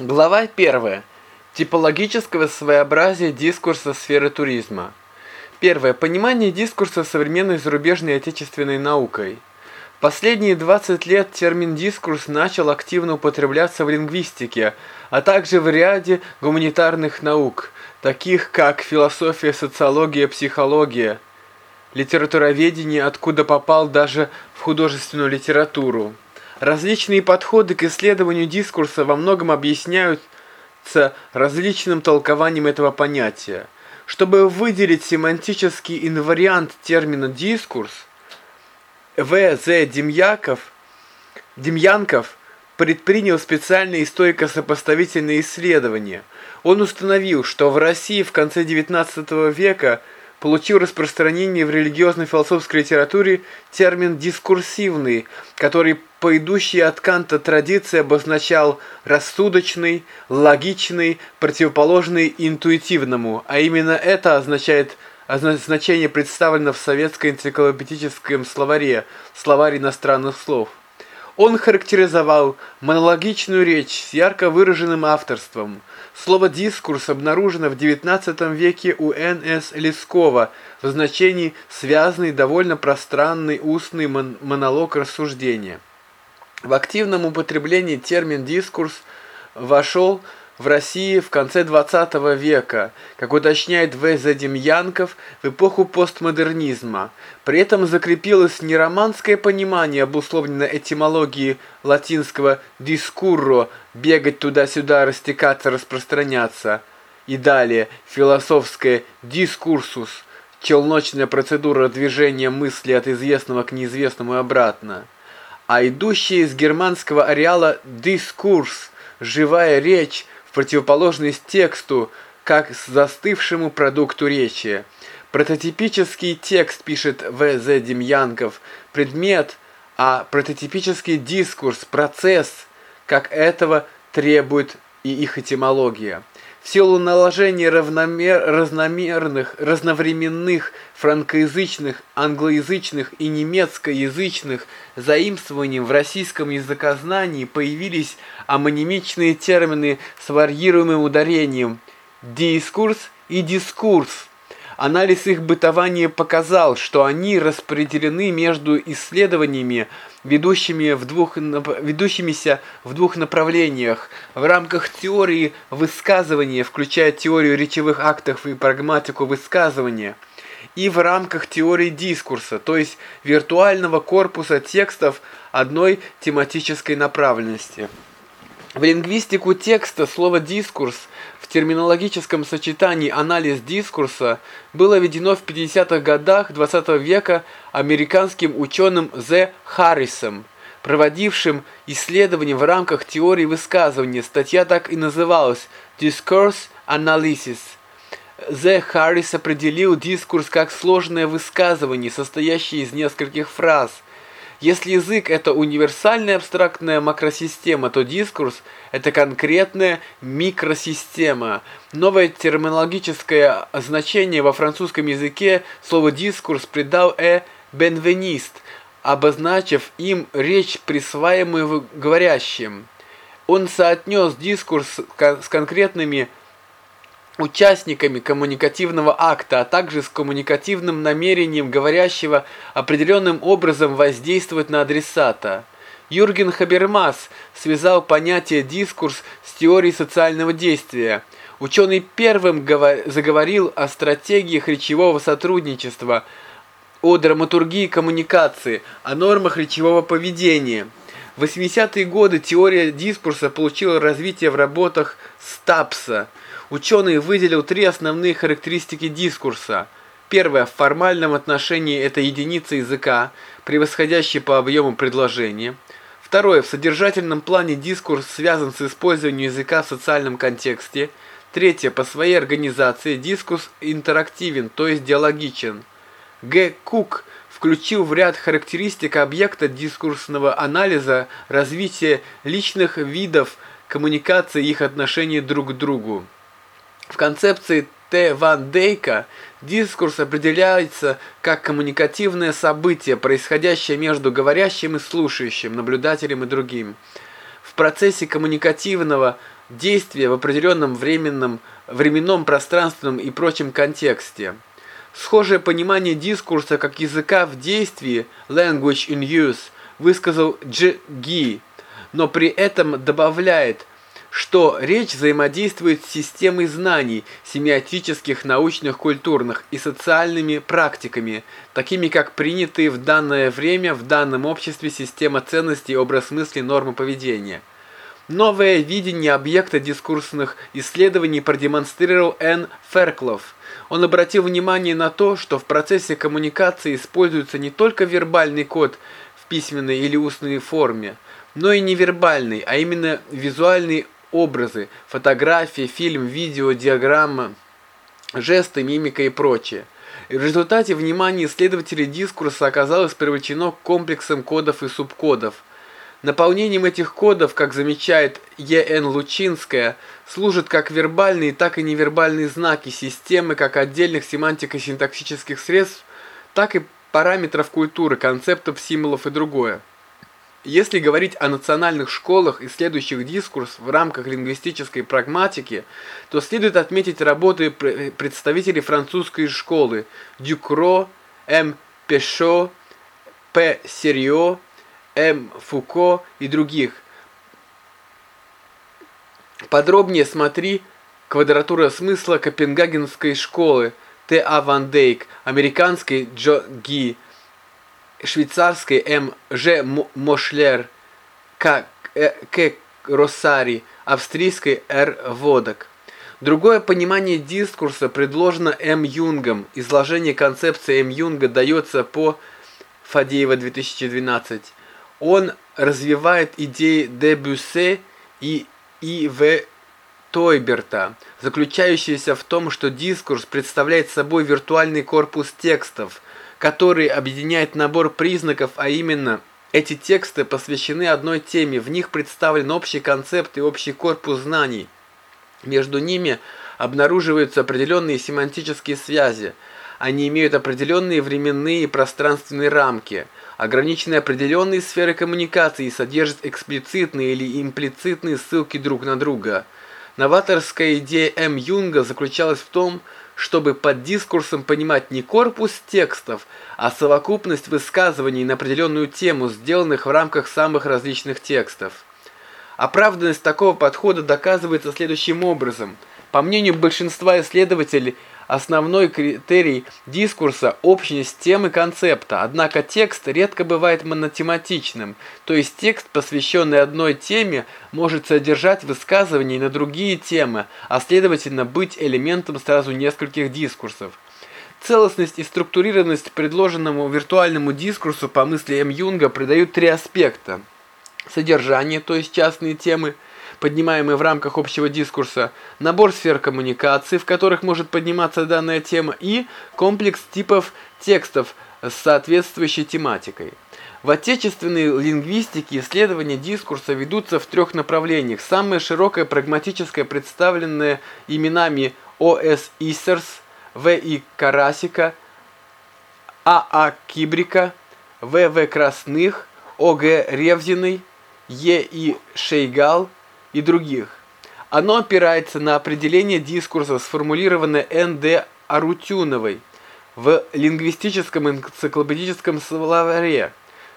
Глава 1. Типологического своеобразия дискурса сферы туризма. Первое. Понимание дискурса современной зарубежной и отечественной наукой. Последние 20 лет термин «дискурс» начал активно употребляться в лингвистике, а также в ряде гуманитарных наук, таких как философия, социология, психология, литературоведение, откуда попал даже в художественную литературу. Различные подходы к исследованию дискурса во многом объясняются различным толкованием этого понятия. Чтобы выделить семантический инвариант термина «дискурс», В. З. Демьяков, Демьянков предпринял специальные историко-сопоставительные исследования. Он установил, что в России в конце XIX века – получил распространение в религиозно-философской литературе термин «дискурсивный», который по идущей от Канта традиции обозначал рассудочный, логичный, противоположный интуитивному, а именно это означает значение представлено в советском энциклопедическом словаре «Словарь иностранных слов». Он характеризовал монологичную речь с ярко выраженным авторством. Слово «дискурс» обнаружено в XIX веке у Н.С. Лескова в значении «связанный, довольно пространный устный монолог рассуждения». В активном употреблении термин «дискурс» вошел в России в конце 20 века, как уточняет В. Задемьянков, в эпоху постмодернизма. При этом закрепилось не романское понимание, обусловленное этимологией латинского «дискурро» – бегать туда-сюда, растекаться, распространяться, и далее философское «дискурсус» – челночная процедура движения мысли от известного к неизвестному и обратно, а идущая из германского ареала «дискурс» – живая речь – в противоположность тексту, как с застывшему продукту речи. Прототипический текст, пишет В.З. Демьянков, предмет, а прототипический дискурс, процесс, как этого требует и их этимология. В силу наложения равномер, разномерных, разновременных, франкоязычных, англоязычных и немецкоязычных заимствований в российском языкознании появились амонимичные термины с варьируемым ударением «дискурс» и «дискурс», Анализ их бытования показал, что они распределены между исследованиями, ведущими в двух, ведущимися в двух направлениях. В рамках теории высказывания, включая теорию речевых актов и прагматику высказывания, и в рамках теории дискурса, то есть виртуального корпуса текстов одной тематической направленности. В лингвистику текста слово «дискурс» терминологическом сочетании анализ дискурса было введено в 50-х годах 20 -го века американским ученым З. Харрисом, проводившим исследования в рамках теории высказывания. Статья так и называлась «Discourse Analysis». З. Харрис определил дискурс как сложное высказывание, состоящее из нескольких фраз – если язык – это универсальная абстрактная макросистема, то дискурс – это конкретная микросистема. Новое терминологическое значение во французском языке слово «дискурс» придал «э» «бенвенист», обозначив им речь, присваиваемую говорящим. Он соотнес дискурс с конкретными участниками коммуникативного акта, а также с коммуникативным намерением говорящего определенным образом воздействовать на адресата. Юрген Хабермас связал понятие «дискурс» с теорией социального действия. Ученый первым заговорил о стратегиях речевого сотрудничества, о драматургии коммуникации, о нормах речевого поведения. В 80-е годы теория дискурса получила развитие в работах Стапса – Ученый выделил три основные характеристики дискурса. Первое, в формальном отношении это единица языка, превосходящая по объему предложения. Второе, в содержательном плане дискурс связан с использованием языка в социальном контексте. Третье, по своей организации дискурс интерактивен, то есть диалогичен. Г. Кук включил в ряд характеристик объекта дискурсного анализа развитие личных видов коммуникации и их отношения друг к другу. В концепции Т. Ван Дейка дискурс определяется как коммуникативное событие, происходящее между говорящим и слушающим, наблюдателем и другим. в процессе коммуникативного действия в определенном временном, временном, пространственном и прочем контексте. Схожее понимание дискурса как языка в действии language in use высказал Дж. Ги, но при этом добавляет, что речь взаимодействует с системой знаний, семиотических, научных, культурных и социальными практиками, такими как принятые в данное время в данном обществе система ценностей, образ мысли, нормы поведения. Новое видение объекта дискурсных исследований продемонстрировал Н. Ферклов. Он обратил внимание на то, что в процессе коммуникации используется не только вербальный код в письменной или устной форме, но и невербальный, а именно визуальные образы, фотографии, фильм, видео, диаграмма, жесты, мимика и прочее. В результате внимание исследователей дискурса оказалось привлечено комплексом кодов и субкодов – Наполнением этих кодов, как замечает Е.Н. Лучинская, служат как вербальные, так и невербальные знаки системы как отдельных семантико-синтаксических средств, так и параметров культуры, концептов, символов и другое. Если говорить о национальных школах, исследующих дискурс в рамках лингвистической прагматики, то следует отметить работы представителей французской школы Дюкро, М. Пешо, П. Серьо, М. Фуко и других. Подробнее смотри «Квадратура смысла Копенгагенской школы» Т. А. Ван Дейк, американской Джо Ги, швейцарской М. Ж. Мошлер, К. Э, К. Росари, австрийской Р. Водок. Другое понимание дискурса предложено М. Юнгом. Изложение концепции М. Юнга дается по Фадеева 2012 он развивает идеи де Бюссе и И. В. Тойберта, заключающиеся в том, что дискурс представляет собой виртуальный корпус текстов, который объединяет набор признаков, а именно эти тексты посвящены одной теме, в них представлен общий концепт и общий корпус знаний. Между ними обнаруживаются определенные семантические связи. Они имеют определенные временные и пространственные рамки – ограничены определенной сферой коммуникации и содержат эксплицитные или имплицитные ссылки друг на друга. Новаторская идея М. Юнга заключалась в том, чтобы под дискурсом понимать не корпус текстов, а совокупность высказываний на определенную тему, сделанных в рамках самых различных текстов. Оправданность такого подхода доказывается следующим образом. По мнению большинства исследователей, Основной критерий дискурса – общность темы концепта, однако текст редко бывает монотематичным, то есть текст, посвященный одной теме, может содержать высказывания на другие темы, а следовательно быть элементом сразу нескольких дискурсов. Целостность и структурированность предложенному виртуальному дискурсу по мысли М. Юнга придают три аспекта. Содержание, то есть частные темы – поднимаемые в рамках общего дискурса, набор сфер коммуникации, в которых может подниматься данная тема, и комплекс типов текстов с соответствующей тематикой. В отечественной лингвистике исследования дискурса ведутся в трех направлениях. Самое широкое прагматическое, представленное именами О.С. Исерс, В.И. Карасика, А.А. Кибрика, В.В. Красных, О.Г. Ревзиной, Е.И. Шейгал – и других. Оно опирается на определение дискурса, сформулированное Н.Д. Арутюновой в лингвистическом энциклопедическом словаре.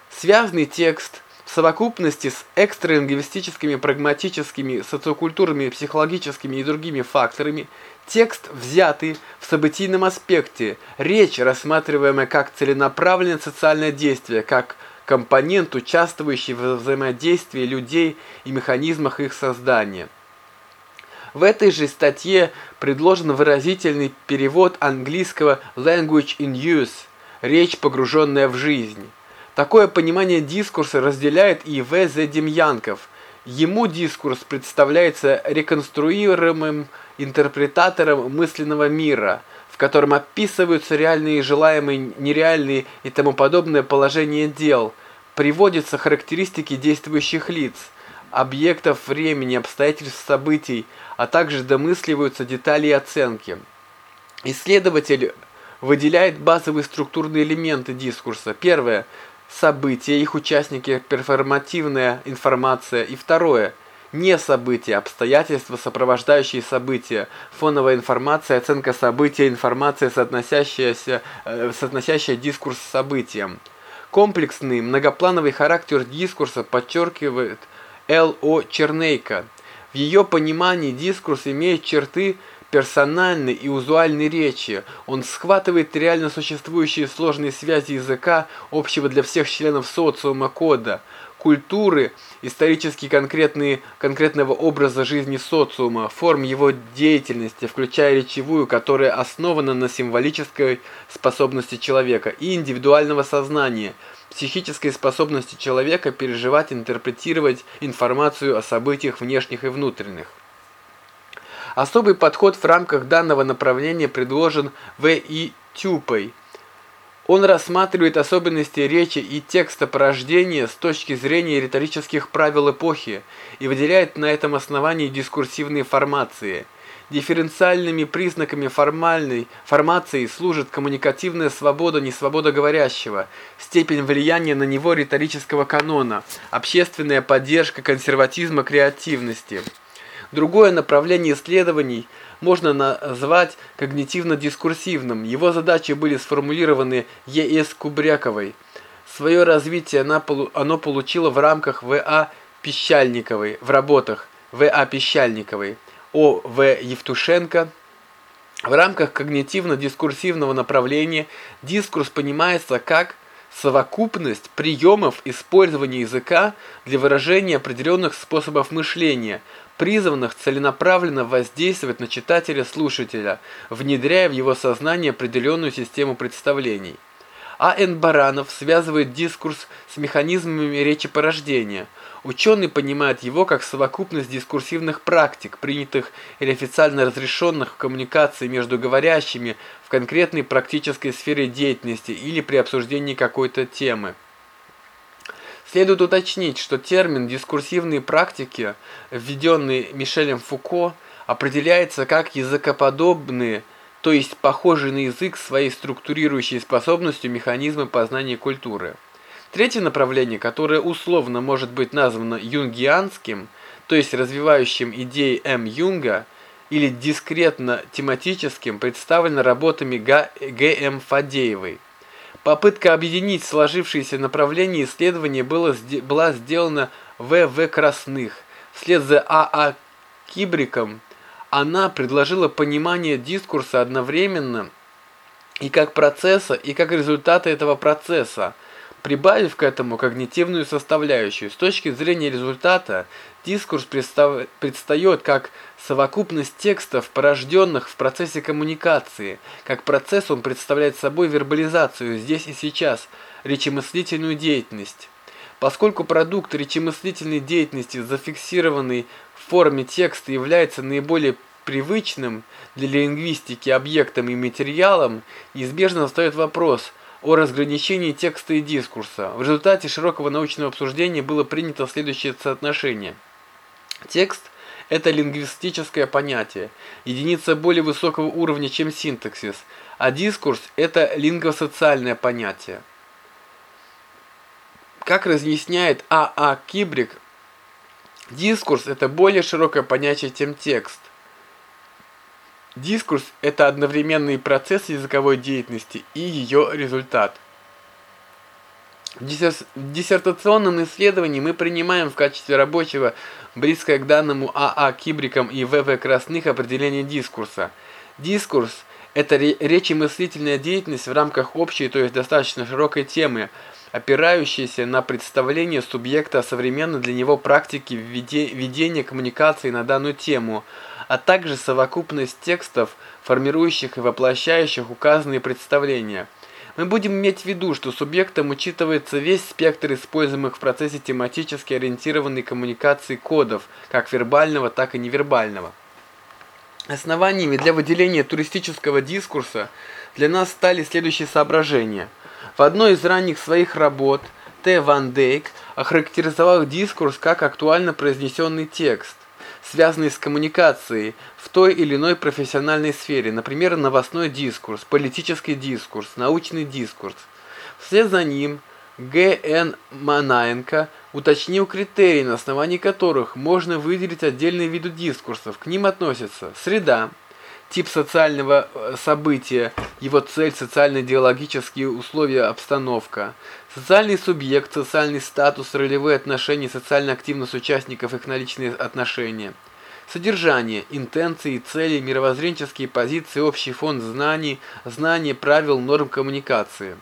Связанный текст в совокупности с экстралингвистическими, прагматическими, социокультурными, психологическими и другими факторами, текст, взятый в событийном аспекте, речь, рассматриваемая как целенаправленное социальное действие, как компонент, участвующий в взаимодействии людей и механизмах их создания. В этой же статье предложен выразительный перевод английского language in use – речь, погруженная в жизнь. Такое понимание дискурса разделяет и В. З. Демьянков. Ему дискурс представляется реконструируемым интерпретатором мысленного мира – в котором описываются реальные, желаемые, нереальные и тому подобное положение дел, приводятся характеристики действующих лиц, объектов времени, обстоятельств событий, а также домысливаются детали и оценки. Исследователь выделяет базовые структурные элементы дискурса. Первое события, их участники, перформативная информация. И второе – не события, обстоятельства, сопровождающие события, фоновая информация, оценка события, информация, соотносящаяся, э, соотносящая дискурс с событием. Комплексный, многоплановый характер дискурса подчеркивает Л.О. Чернейко. В ее понимании дискурс имеет черты персональной и узуальной речи. Он схватывает реально существующие сложные связи языка, общего для всех членов социума кода, культуры, исторически конкретные, конкретного образа жизни социума, форм его деятельности, включая речевую, которая основана на символической способности человека, и индивидуального сознания, психической способности человека переживать, интерпретировать информацию о событиях внешних и внутренних. Особый подход в рамках данного направления предложен В. И. Тюпой. Он рассматривает особенности речи и текста порождения с точки зрения риторических правил эпохи и выделяет на этом основании дискурсивные формации. Дифференциальными признаками формальной формации служит коммуникативная свобода несвобода говорящего, степень влияния на него риторического канона, общественная поддержка консерватизма креативности. Другое направление исследований можно назвать когнитивно-дискурсивным. Его задачи были сформулированы Е.С. Кубряковой. Свое развитие оно получило в рамках В.А. Пищальниковой, в работах В.А. Пищальниковой, О. В. Евтушенко. В рамках когнитивно-дискурсивного направления дискурс понимается как совокупность приемов использования языка для выражения определенных способов мышления – призванных целенаправленно воздействовать на читателя-слушателя, внедряя в его сознание определенную систему представлений. А. Н. Баранов связывает дискурс с механизмами речепорождения. Ученый понимает его как совокупность дискурсивных практик, принятых или официально разрешенных в коммуникации между говорящими в конкретной практической сфере деятельности или при обсуждении какой-то темы. Следует уточнить, что термин «дискурсивные практики», введенный Мишелем Фуко, определяется как языкоподобные, то есть похожие на язык своей структурирующей способностью механизмы познания культуры. Третье направление, которое условно может быть названо юнгианским, то есть развивающим идеи М. Юнга, или дискретно-тематическим, представлено работами Г. М. Фадеевой. Попытка объединить сложившиеся направления исследования было, была сделана В. В. Красных. Вслед за А. А. Кибриком она предложила понимание дискурса одновременно и как процесса, и как результата этого процесса, прибавив к этому когнитивную составляющую. С точки зрения результата, дискурс предстает как совокупность текстов, порожденных в процессе коммуникации. Как процесс он представляет собой вербализацию здесь и сейчас, речемыслительную деятельность. Поскольку продукт речемыслительной деятельности, зафиксированный в форме текста, является наиболее привычным для лингвистики объектом и материалом, неизбежно встает вопрос – о разграничении текста и дискурса. В результате широкого научного обсуждения было принято следующее соотношение. Текст – это лингвистическое понятие, единица более высокого уровня, чем синтаксис, а дискурс – это лингвосоциальное понятие. Как разъясняет А.А. А. Кибрик, дискурс – это более широкое понятие, чем текст. Дискурс – это одновременный процесс языковой деятельности и ее результат. В диссертационном исследовании мы принимаем в качестве рабочего близкое к данному А.А. Кибриком и В.В. Красных определение дискурса. Дискурс – это речемыслительная деятельность в рамках общей, то есть достаточно широкой темы, опирающаяся на представление субъекта о современной для него практике ведения коммуникации на данную тему – а также совокупность текстов, формирующих и воплощающих указанные представления. Мы будем иметь в виду, что субъектом учитывается весь спектр используемых в процессе тематически ориентированной коммуникации кодов, как вербального, так и невербального. Основаниями для выделения туристического дискурса для нас стали следующие соображения. В одной из ранних своих работ Т. Ван Дейк охарактеризовал дискурс как актуально произнесенный текст связанные с коммуникацией в той или иной профессиональной сфере, например, новостной дискурс, политический дискурс, научный дискурс. Вслед за ним Г.Н. Манаенко уточнил критерии, на основании которых можно выделить отдельные виды дискурсов. К ним относятся среда, тип социального э, события, его цель, социально-идеологические условия, обстановка, социальный субъект, социальный статус, ролевые отношения, социальная активность участников, их наличные отношения, содержание, интенции, цели, мировоззренческие позиции, общий фон знаний, знания, правил, норм коммуникации.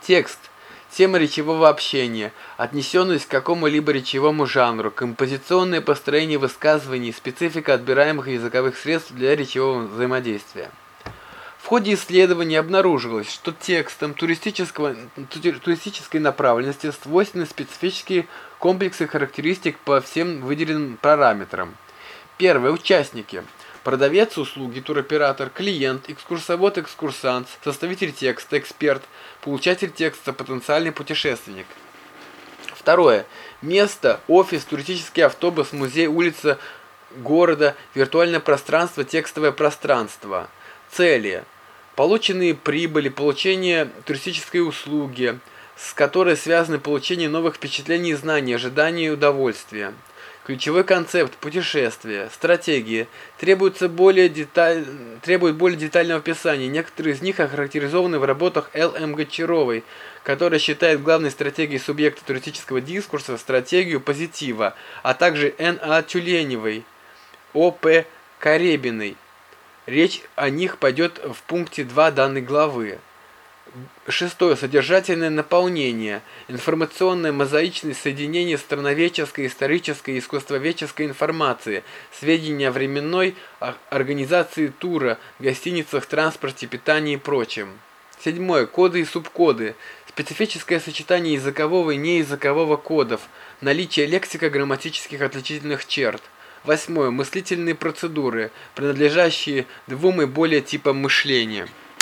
Текст – Тема речевого общения, отнесенность к какому-либо речевому жанру, композиционное построение высказываний, специфика отбираемых языковых средств для речевого взаимодействия. В ходе исследования обнаружилось, что текстам туристического, туристической направленности свойственны специфические комплексы характеристик по всем выделенным параметрам. Первое. Участники. Продавец услуги, туроператор, клиент, экскурсовод, экскурсант, составитель текста, эксперт, получатель текста, потенциальный путешественник. Второе. Место, офис, туристический автобус, музей, улица города, виртуальное пространство, текстовое пространство. Цели. Полученные прибыли, получение туристической услуги, с которой связаны получение новых впечатлений и знаний, ожидания и удовольствия. Ключевой концепт путешествия, стратегии требуется более деталь... требует более детального описания. Некоторые из них охарактеризованы в работах Л. М. Гончаровой, которая считает главной стратегией субъекта туристического дискурса стратегию позитива, а также Н. А. Тюленевой, О. П. Каребиной. Речь о них пойдет в пункте 2 данной главы. Шестое. Содержательное наполнение. Информационное мозаичное соединение страноведческой, исторической и искусствоведческой информации, сведения о временной организации тура, гостиницах, транспорте, питании и прочем. Седьмое. Коды и субкоды. Специфическое сочетание языкового и неязыкового кодов. Наличие лексико-грамматических отличительных черт. Восьмое. Мыслительные процедуры, принадлежащие двум и более типам мышления.